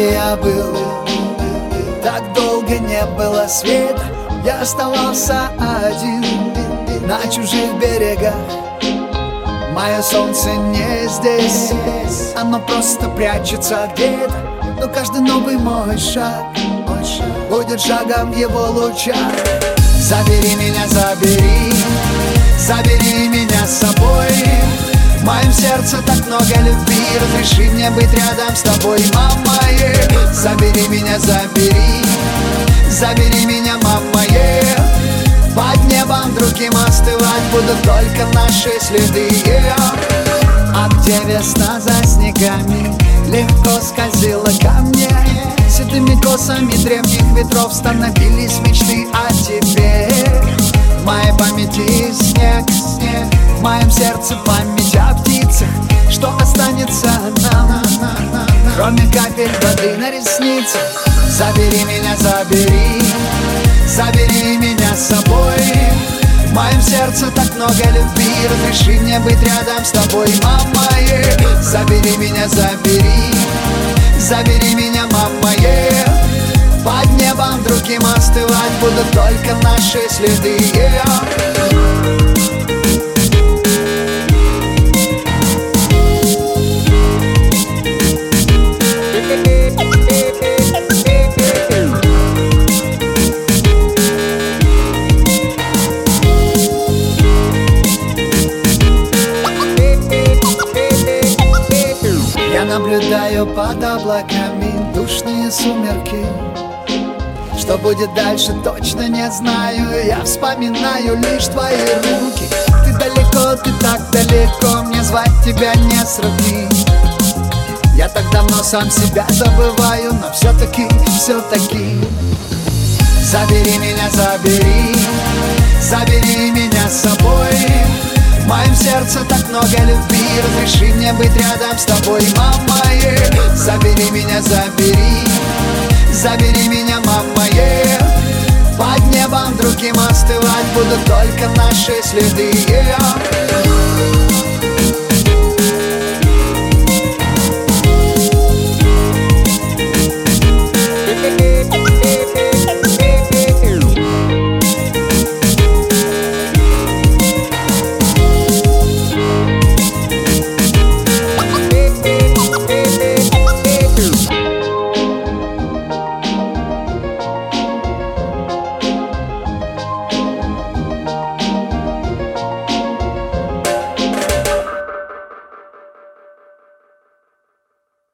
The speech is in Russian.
где я был. Так долго не было света Я оставался один На чужих берегах. Мое солнце не здесь Оно просто прячется где-то Но каждый новый мой шаг Будет шагом в его лучах Забери меня, забери Забери меня с собой Разреши мне быть рядом с тобой, мама yeah. Забери меня, забери Забери меня, мама yeah. Под небом другим остывать Будут только наши следы yeah. А где весна за снегами Легко скользила ко мне Седыми косами древних ветров Становились мечты о Кроме капель воды на ресницах Забери меня, забери Забери меня с собой В моем сердце так много любви Разреши мне быть рядом с тобой, мама yeah. Забери меня, забери Забери меня, мама yeah. Под небом другим остывать Будут только наши следы yeah. Под облаками душные сумерки. Что будет дальше, точно не знаю. Я вспоминаю лишь твои руки. Ты далеко, ты так далеко Мне звать тебя не сравнить Я так давно сам себя забываю Но все-таки, все-таки Забери меня, забери. Забери меня с собой. В моем сердце так много любви Разреши мне быть рядом с тобой, мама yeah. Забери меня, забери Забери меня, мама yeah. Под небом другим остывать Будут только наши следы yeah.